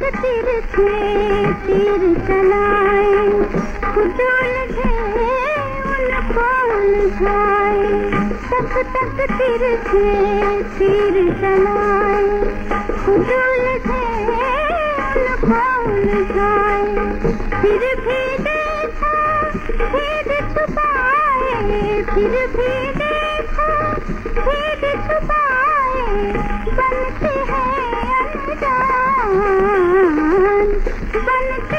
तक तिरछे तीर चलाए खुद उलझे उनको उलझाए तक तक तिरछे तीर चलाए खुद उलझे उनको उलझाए फिर भी देखा भेद छुपाए फिर भी देखा भेद छुपाए बनते हैं